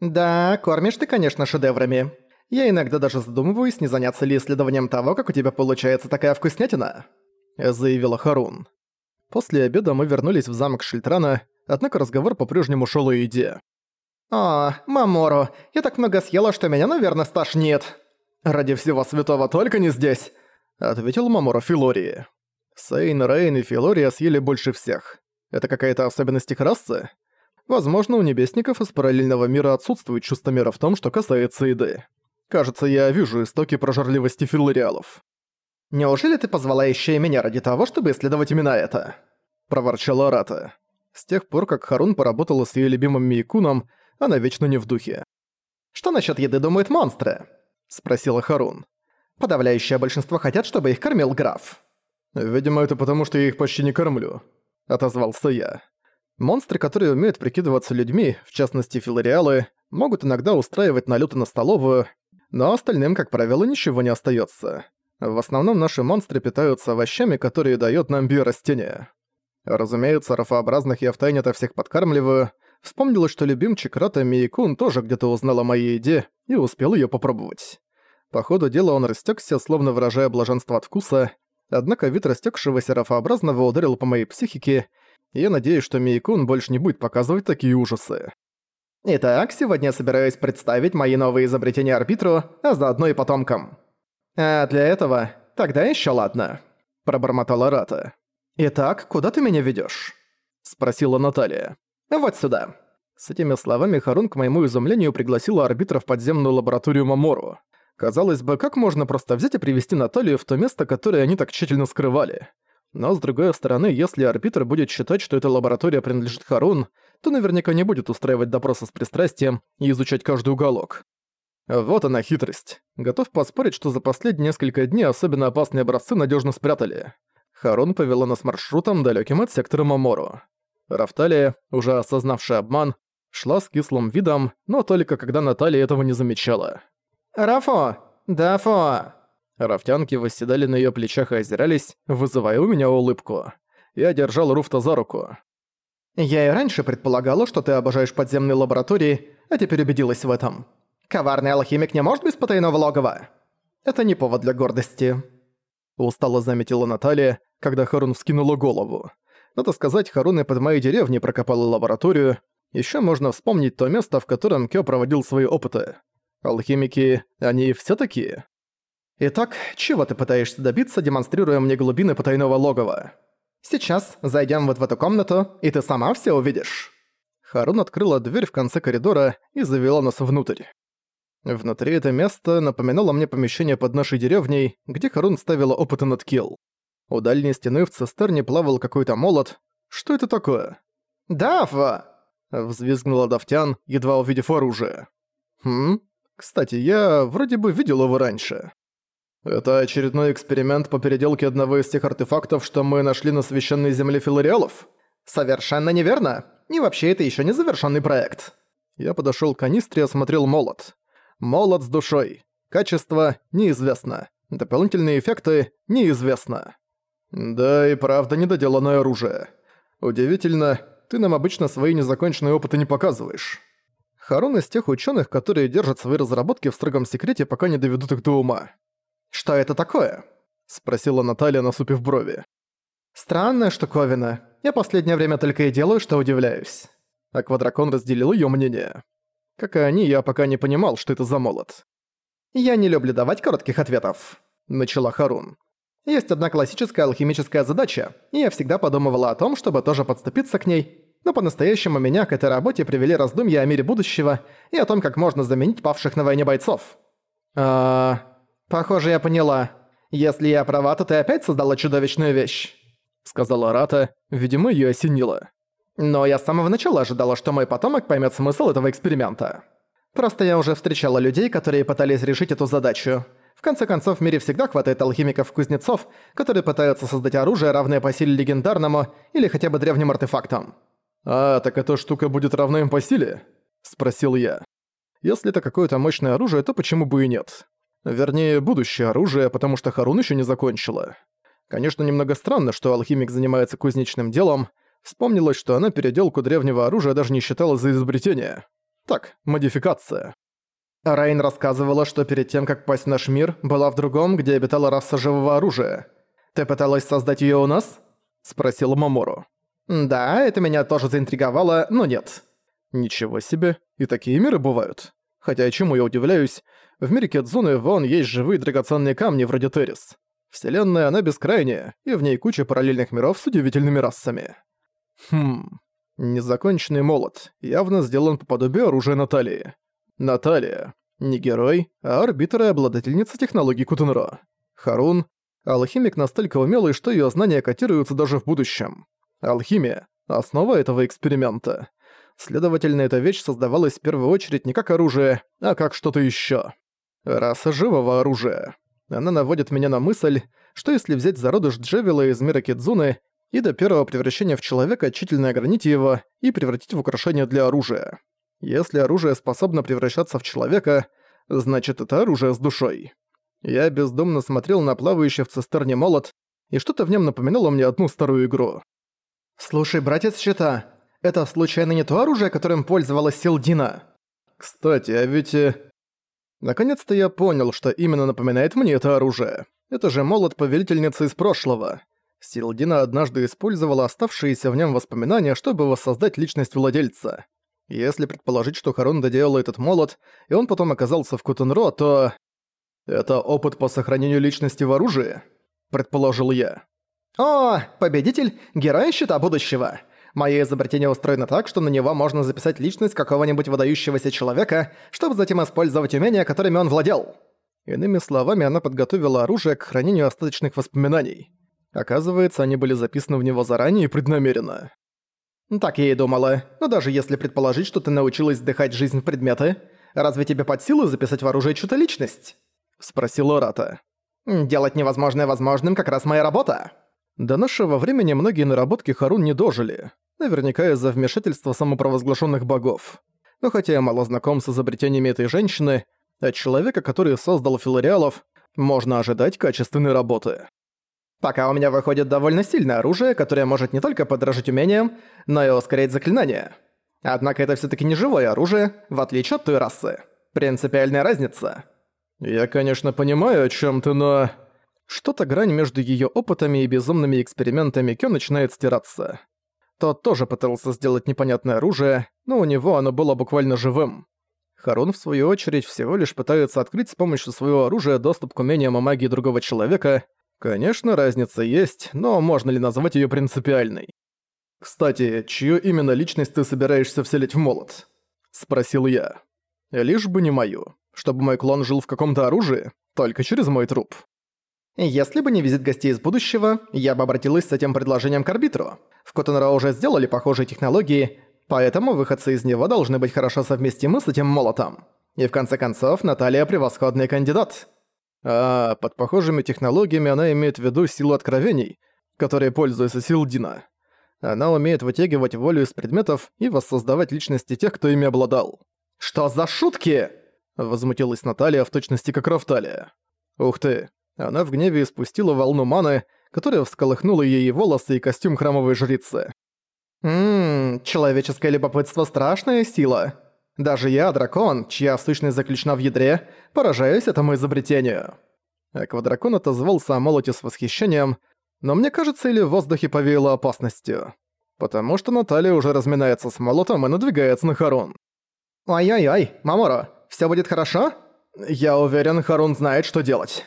«Да, кормишь ты, конечно, шедеврами. Я иногда даже задумываюсь, не заняться ли исследованием того, как у тебя получается такая вкуснятина», — заявила Харун. После обеда мы вернулись в замок Шильтрана, однако разговор по-прежнему шел о еде. «О, Мамору, я так много съела, что меня, наверное, стошнит». «Ради всего святого только не здесь», — ответил Мамору Филории. Сейн, Рейн и Филория съели больше всех. Это какая-то особенность их расы? Возможно, у небесников из параллельного мира отсутствует чувство мира в том, что касается еды. Кажется, я вижу истоки прожорливости филориалов. «Неужели ты позвала еще и меня ради того, чтобы исследовать именно это?» – проворчала Рата. С тех пор, как Харун поработала с ее любимым Мейкуном, она вечно не в духе. «Что насчет еды думают монстры?» – спросила Харун. «Подавляющее большинство хотят, чтобы их кормил граф». «Видимо, это потому, что я их почти не кормлю», — отозвался я. Монстры, которые умеют прикидываться людьми, в частности филориалы, могут иногда устраивать налеты на столовую, но остальным, как правило, ничего не остается. В основном наши монстры питаются овощами, которые дают нам биорастения. Разумеется, рафообразных я втайне от всех подкармливаю. Вспомнилось, что любимчик Рата Миикун тоже где-то узнал о моей еде и успел ее попробовать. По ходу дела он растекся, словно выражая блаженство от вкуса, Однако вид растекшегося рафообразного ударил по моей психике, я надеюсь, что Мейкун больше не будет показывать такие ужасы. Итак, сегодня я собираюсь представить мои новые изобретения арбитру, а заодно и потомкам. А для этого тогда еще ладно, пробормотала Рата. Итак, куда ты меня ведешь? спросила Наталья. Вот сюда. С этими словами Харун к моему изумлению пригласила арбитра в подземную лабораторию Мамору. Казалось бы, как можно просто взять и привести Наталью в то место, которое они так тщательно скрывали? Но, с другой стороны, если арбитр будет считать, что эта лаборатория принадлежит Харун, то наверняка не будет устраивать допросы с пристрастием и изучать каждый уголок. Вот она хитрость. Готов поспорить, что за последние несколько дней особенно опасные образцы надежно спрятали. Харун повела нас маршрутом, далеким от сектора Мамору. Рафталия, уже осознавшая обман, шла с кислым видом, но только когда Наталья этого не замечала. «Рафо! Дафо!» Рафтянки восседали на её плечах и озирались, вызывая у меня улыбку. Я держал Руфта за руку. «Я и раньше предполагала, что ты обожаешь подземные лаборатории, а теперь убедилась в этом. Коварный алхимик не может без потайного логова?» «Это не повод для гордости», — устало заметила Наталья, когда Харун вскинула голову. Надо сказать, Харун и под моей деревней прокопала лабораторию. Ещё можно вспомнить то место, в котором Кё проводил свои опыты. Алхимики, они все такие? Итак, чего ты пытаешься добиться, демонстрируя мне глубины потайного логова? Сейчас зайдем вот в эту комнату, и ты сама все увидишь. Харун открыла дверь в конце коридора и завела нас внутрь. Внутри это место напоминало мне помещение под нашей деревней, где Харун ставила опыты над Килл. У дальней стены в цистерне плавал какой-то молот. Что это такое? «Дафа!» — взвизгнула Давтян, едва увидев оружие. «Хм? Кстати, я вроде бы видел его раньше. Это очередной эксперимент по переделке одного из тех артефактов, что мы нашли на священной земле филориалов? Совершенно неверно. И вообще это еще не завершенный проект. Я подошел к канистре и осмотрел молот. Молот с душой. Качество неизвестно. Дополнительные эффекты неизвестно. Да и правда недоделанное оружие. Удивительно, ты нам обычно свои незаконченные опыты не показываешь. Харун из тех ученых, которые держат свои разработки в строгом секрете, пока не доведут их до ума. «Что это такое?» – спросила Наталья, насупив брови. «Странная штуковина. Я последнее время только и делаю, что удивляюсь». А Квадракон разделил ее мнение. Как и они, я пока не понимал, что это за молот. «Я не люблю давать коротких ответов», – начала Харун. «Есть одна классическая алхимическая задача, и я всегда подумывала о том, чтобы тоже подступиться к ней, но по-настоящему меня к этой работе привели раздумья о мире будущего и о том, как можно заменить павших на войне бойцов. «А... похоже, я поняла. Если я права, то ты опять создала чудовищную вещь», — сказала Рата, видимо, её осенило. «Но я с самого начала ожидала, что мой потомок поймёт смысл этого эксперимента. Просто я уже встречала людей, которые пытались решить эту задачу. В конце концов, в мире всегда хватает алхимиков-кузнецов, которые пытаются создать оружие, равное по силе легендарному или хотя бы древним артефактам. «А, так эта штука будет равна им по силе?» – спросил я. «Если это какое-то мощное оружие, то почему бы и нет? Вернее, будущее оружие, потому что Харун еще не закончила. Конечно, немного странно, что алхимик занимается кузнечным делом. Вспомнилось, что она переделку древнего оружия даже не считала за изобретение. Так, модификация. Рейн рассказывала, что перед тем, как пасть в наш мир, была в другом, где обитала раса живого оружия. Ты пыталась создать её у нас? Спросила Мамору. Да, это меня тоже заинтриговало, но нет. Ничего себе, и такие миры бывают. Хотя чему я удивляюсь, в мире Кедзуны вон есть живые драгоценные камни вроде Террис. Вселенная, она бескрайняя, и в ней куча параллельных миров с удивительными расами. Хм... Незаконченный молот, явно сделан по подобию оружия Наталии. Наталия. Не герой, а арбитр и обладательница технологий Кутунро. Харун. Алхимик настолько умелый, что её знания котируются даже в будущем. Алхимия – основа этого эксперимента. Следовательно, эта вещь создавалась в первую очередь не как оружие, а как что-то ещё. Раса живого оружия. Она наводит меня на мысль, что если взять зародыш Джевила из мира Кидзуны и до первого превращения в человека тщательно огранить его и превратить в украшение для оружия. Если оружие способно превращаться в человека, значит это оружие с душой. Я бездумно смотрел на плавающий в цистерне молот, и что-то в нем напоминало мне одну старую игру. «Слушай, братец Щита, это случайно не то оружие, которым пользовалась Силдина?» «Кстати, а ведь...» э, Наконец-то я понял, что именно напоминает мне это оружие. Это же молот повелительницы из прошлого. Силдина однажды использовала оставшиеся в нем воспоминания, чтобы воссоздать личность владельца. Если предположить, что Харун доделал этот молот, и он потом оказался в Кутенро, то... Это опыт по сохранению личности в оружии? Предположил я. О, победитель, герой щита будущего. Мое изобретение устроено так, что на него можно записать личность какого-нибудь выдающегося человека, чтобы затем использовать умения, которыми он владел. Иными словами, она подготовила оружие к хранению остаточных воспоминаний. Оказывается, они были записаны в него заранее и преднамеренно. Так я и думала. Но даже если предположить, что ты научилась вдыхать жизнь в предметы, разве тебе под силу записать в оружие чью-то личность? Спросила Рата. Делать невозможное возможным как раз моя работа. До нашего времени многие наработки Харун не дожили. Наверняка из-за вмешательства самопровозглашенных богов. Но хотя я мало знаком с изобретениями этой женщины, от человека, который создал филариалов, можно ожидать качественной работы. Пока у меня выходит довольно сильное оружие, которое может не только подражать умениям, но и ускорять заклинания. Однако это всё-таки не живое оружие, в отличие от той расы. Принципиальная разница. Я, конечно, понимаю, о чём ты, но... Что-то грань между её опытами и безумными экспериментами Кё начинает стираться. Тот тоже пытался сделать непонятное оружие, но у него оно было буквально живым. Харун, в свою очередь, всего лишь пытается открыть с помощью своего оружия доступ к умениям и магии другого человека — Конечно, разница есть, но можно ли назвать её принципиальной? «Кстати, чью именно личность ты собираешься вселить в молот?» – спросил я. «Лишь бы не мою. Чтобы мой клон жил в каком-то оружии, только через мой труп». Если бы не визит гостей из будущего, я бы обратилась с этим предложением к арбитру. В Котенро уже сделали похожие технологии, поэтому выходцы из него должны быть хорошо совместимы с этим молотом. И в конце концов, Наталья – превосходный кандидат. А под похожими технологиями она имеет в виду силу откровений, которые пользуются Силдина. Она умеет вытягивать волю из предметов и воссоздавать личности тех, кто ими обладал. «Что за шутки?» Возмутилась Наталья в точности как Рафталия. Ух ты, она в гневе испустила волну маны, которая всколыхнула ей волосы и костюм храмовой жрицы. «Ммм, человеческое любопытство – страшная сила. Даже я, дракон, чья сущность заключена в ядре, поражаюсь этому изобретению». Аквадракон отозвался о молоте с восхищением, но мне кажется, или в воздухе повеяло опасностью. Потому что Наталья уже разминается с молотом и надвигается на Харун. «Ой-ой-ой, Маморо, всё будет хорошо?» «Я уверен, Харун знает, что делать».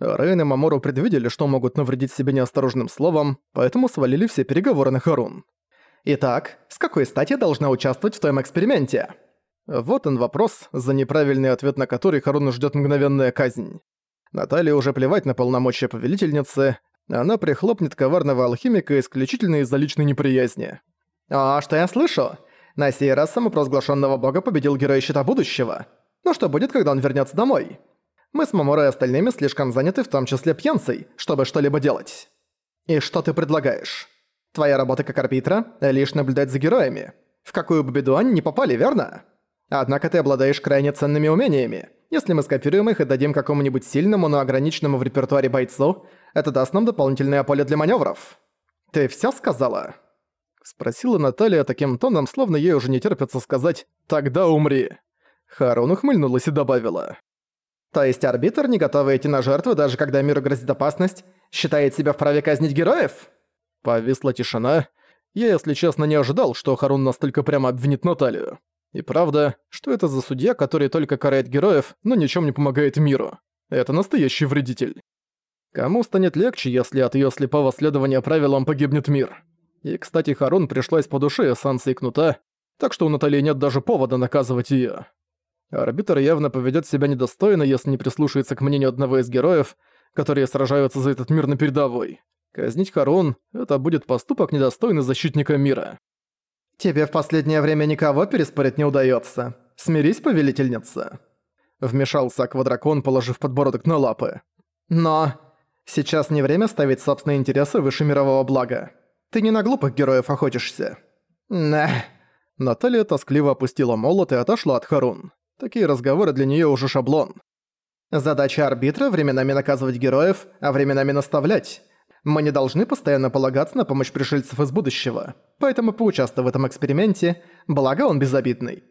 Рейн и Мамору предвидели, что могут навредить себе неосторожным словом, поэтому свалили все переговоры на Харун. «Итак, с какой стати я должна участвовать в твоем эксперименте?» Вот он вопрос, за неправильный ответ на который Харуну ждет мгновенная казнь. Наталье уже плевать на полномочия повелительницы, она прихлопнет коварного алхимика исключительно из-за личной неприязни. «А что я слышу? На сей раз самопровозглашенного бога победил герой Щита Будущего. Ну что будет, когда он вернется домой? Мы с Маморой и остальными слишком заняты, в том числе пьянцей, чтобы что-либо делать. И что ты предлагаешь? Твоя работа как арбитра — лишь наблюдать за героями. В какую бы беду они не попали, верно?» Однако ты обладаешь крайне ценными умениями. Если мы скопируем их и дадим какому-нибудь сильному, но ограниченному в репертуаре бойцу, это даст нам дополнительное поле для маневров. Ты все сказала? Спросила Наталья таким тоном, словно ей уже не терпится сказать «тогда умри». Харун ухмыльнулась и добавила. «То есть арбитр, не готовый идти на жертву, даже когда миру грозит опасность, считает себя вправе казнить героев?» Повисла тишина. Я, если честно, не ожидал, что Харун настолько прямо обвинит Наталью. И правда, что это за судья, который только карает героев, но ничем не помогает миру? Это настоящий вредитель. Кому станет легче, если от её слепого следования правилам погибнет мир? И, кстати, Харун пришлась по душе эссенции кнута, так что у Натальи нет даже повода наказывать её. Арбитр явно поведёт себя недостойно, если не прислушается к мнению одного из героев, которые сражаются за этот мир на передовой. Казнить Харун — это будет поступок недостойный защитника мира. «Тебе в последнее время никого переспорить не удаётся. Смирись, повелительница». Вмешался Аквадракон, положив подбородок на лапы. «Но сейчас не время ставить собственные интересы выше мирового блага. Ты не на глупых героев охотишься». «Nah». Наталья тоскливо опустила молот и отошла от Харун. Такие разговоры для неё уже шаблон. Задача арбитра – временами наказывать героев, а временами наставлять. Мы не должны постоянно полагаться на помощь пришельцев из будущего, поэтому поучаствуй в этом эксперименте, благо он безобидный.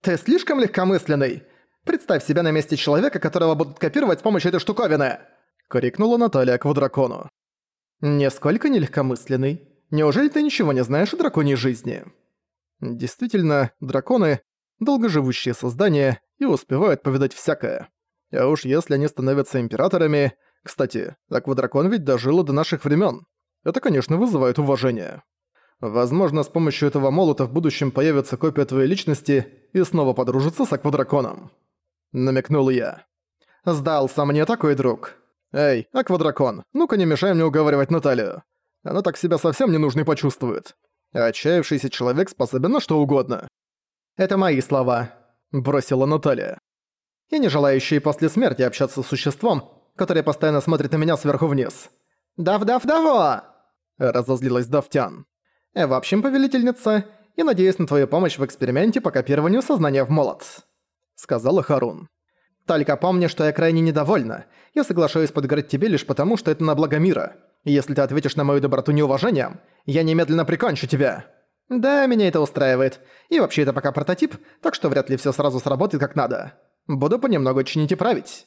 Ты слишком легкомысленный. Представь себя на месте человека, которого будут копировать с помощью этой штуковины!» — крикнула Наталья Квадракону. «Несколько нелегкомысленный. Неужели ты ничего не знаешь о драконьей жизни?» Действительно, драконы — долгоживущие создания и успевают повидать всякое. А уж если они становятся императорами... Кстати, Аквадракон ведь дожил до наших времен. Это, конечно, вызывает уважение. Возможно, с помощью этого молота в будущем появится копия твоей личности и снова подружится с Аквадраконом намекнул я. «Сдался мне такой друг. Эй, Аквадракон, ну-ка не мешай мне уговаривать Наталью. Она так себя совсем ненужной почувствует. отчаявшийся человек способен на что угодно». «Это мои слова», — бросила Наталья. «И не желающие после смерти общаться с существом, которое постоянно смотрит на меня сверху вниз». «Дав-дав-даво!» — разозлилась Давтян. «Э, «В общем, повелительница, и надеюсь на твою помощь в эксперименте по копированию сознания в молот» сказала Харун. «Только помни, что я крайне недовольна. Я соглашаюсь подгорать тебе лишь потому, что это на благо мира. Если ты ответишь на мою доброту неуважением, я немедленно прикончу тебя». «Да, меня это устраивает. И вообще это пока прототип, так что вряд ли всё сразу сработает как надо. Буду понемногу чинить и править».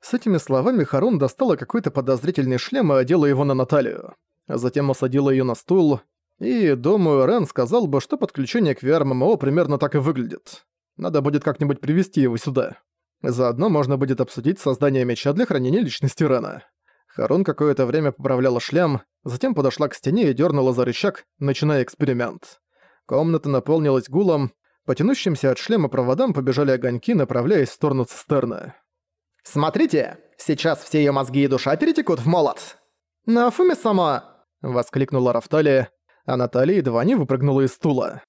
С этими словами Харун достала какой-то подозрительный шлем и одела его на Наталью. Затем осадила её на стул, и, думаю, Рен сказал бы, что подключение к VR-ММО примерно так и выглядит. Надо будет как-нибудь привести его сюда. Заодно можно будет обсудить создание меча для хранения личности Рена. Харун какое-то время поправляла шлем, затем подошла к стене и дернула за рычаг, начиная эксперимент. Комната наполнилась гулом, по тянущимся от шлема проводам побежали огоньки, направляясь в сторону цистерны. «Смотрите! Сейчас все ее мозги и душа перетекут в молот!» «Нафуми сама!» — воскликнула Рафталия, а Наталья едва не выпрыгнула из стула.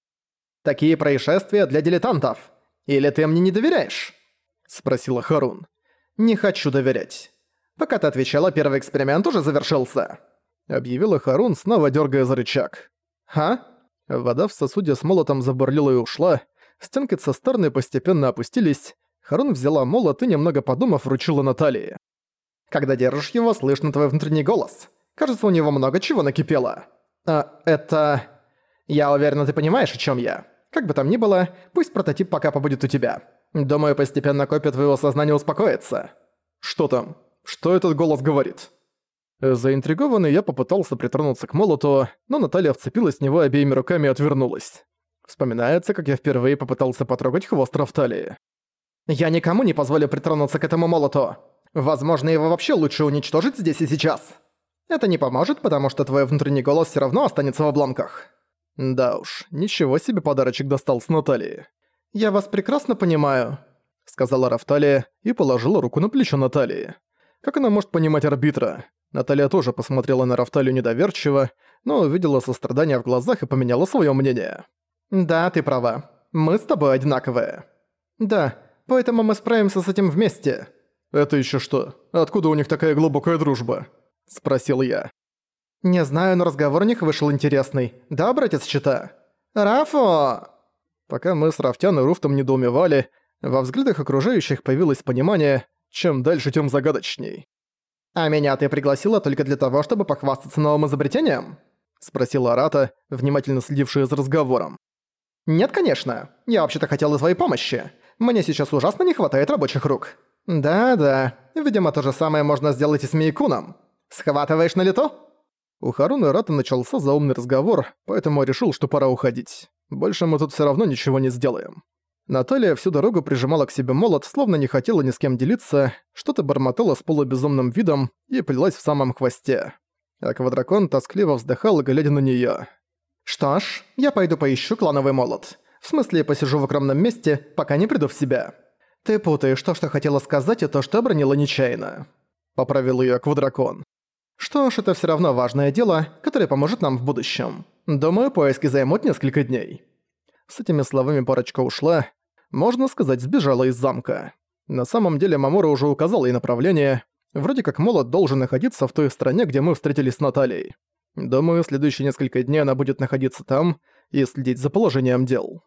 «Такие происшествия для дилетантов!» Или ты мне не доверяешь?» — спросила Харун. «Не хочу доверять. Пока ты отвечала, первый эксперимент уже завершился», — объявила Харун, снова дергая за рычаг. «Ха?» Вода в сосуде с молотом забурлила и ушла, стенки цистерны постепенно опустились, Харун взяла молот и, немного подумав, вручила Наталье. «Когда держишь его, слышно твой внутренний голос. Кажется, у него много чего накипело. А, это... Я уверена, ты понимаешь, о чем я. Как бы там ни было, пусть прототип пока побудет у тебя. Думаю, постепенно копия твоего сознания успокоится. Что там? Что этот голос говорит? Заинтригованный я попытался притронуться к молоту, но Наталья вцепилась в него обеими руками и отвернулась. Вспоминается, как я впервые попытался потрогать хвост Рафталии. «Я никому не позволю притронуться к этому молоту. Возможно, его вообще лучше уничтожить здесь и сейчас. Это не поможет, потому что твой внутренний голос все равно останется в обломках. Да уж, ничего себе подарочек достал с Натальи. «Я вас прекрасно понимаю», — сказала Рафталия и положила руку на плечо Натальи. Как она может понимать арбитра? Наталья тоже посмотрела на Рафталию недоверчиво, но увидела сострадание в глазах и поменяла свое мнение. «Да, ты права. Мы с тобой одинаковые». «Да, поэтому мы справимся с этим вместе». «Это еще что? Откуда у них такая глубокая дружба?» – спросил я. «Не знаю, но разговор у них вышел интересный. Да, братец Чита?» «Рафо!» Пока мы с Рафтян и Руфтом недоумевали, во взглядах окружающих появилось понимание, чем дальше, тем загадочней. «А меня ты пригласила только для того, чтобы похвастаться новым изобретением?» — спросила Арата, внимательно следившая за разговором. «Нет, конечно. Я вообще-то хотела твоей помощи. Мне сейчас ужасно не хватает рабочих рук». «Да-да, видимо, то же самое можно сделать и с Мейкуном. Схватываешь на лету?» У Харуны Рата начался заумный разговор, поэтому решил, что пора уходить. Больше мы тут все равно ничего не сделаем. Наталья всю дорогу прижимала к себе молот, словно не хотела ни с кем делиться, что-то бормотала с полубезумным видом и плелась в самом хвосте. А квадракон тоскливо вздыхал, глядя на неё. «Что ж, я пойду поищу клановый молот. В смысле, посижу в укромном месте, пока не приду в себя». «Ты путаешь то, что хотела сказать, и то, что обронила нечаянно», — поправил её Квадракон. «Что ж, это всё равно важное дело, которое поможет нам в будущем. Думаю, поиски займут несколько дней». С этими словами парочка ушла, можно сказать, сбежала из замка. На самом деле Мамора уже указал ей направление. Вроде как молот должен находиться в той стране, где мы встретились с Натальей. Думаю, следующие несколько дней она будет находиться там и следить за положением дел.